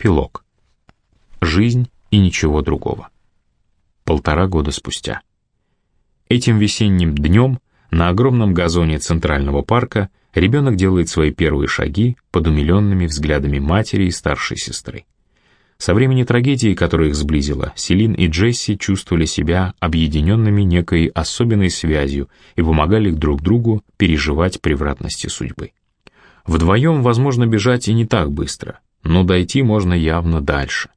Эпилог. Жизнь и ничего другого. Полтора года спустя. Этим весенним днем на огромном газоне Центрального парка ребенок делает свои первые шаги под умиленными взглядами матери и старшей сестры. Со времени трагедии, которая их сблизила, Селин и Джесси чувствовали себя объединенными некой особенной связью и помогали друг другу переживать превратности судьбы. Вдвоем возможно бежать и не так быстро, но дойти можно явно дальше.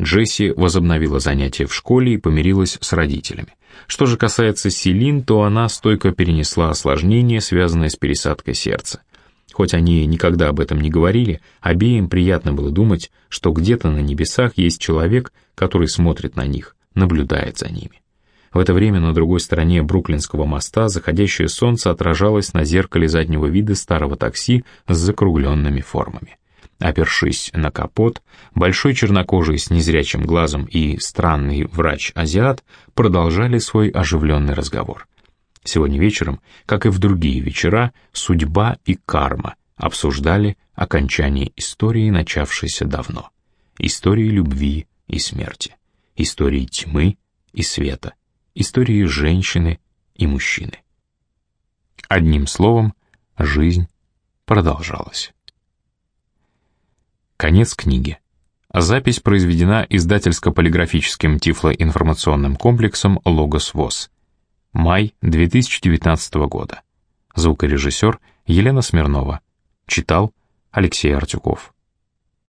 Джесси возобновила занятия в школе и помирилась с родителями. Что же касается Селин, то она стойко перенесла осложнения, связанные с пересадкой сердца. Хоть они никогда об этом не говорили, обеим приятно было думать, что где-то на небесах есть человек, который смотрит на них, наблюдает за ними. В это время на другой стороне Бруклинского моста заходящее солнце отражалось на зеркале заднего вида старого такси с закругленными формами. Опершись на капот, большой чернокожий с незрячим глазом и странный врач-азиат продолжали свой оживленный разговор. Сегодня вечером, как и в другие вечера, судьба и карма обсуждали окончание истории, начавшейся давно. Истории любви и смерти, истории тьмы и света, истории женщины и мужчины. Одним словом, жизнь продолжалась. Конец книги. Запись произведена издательско-полиграфическим тифлоинформационным комплексом «Логос ВОЗ». Май 2019 года. Звукорежиссер Елена Смирнова. Читал Алексей Артюков.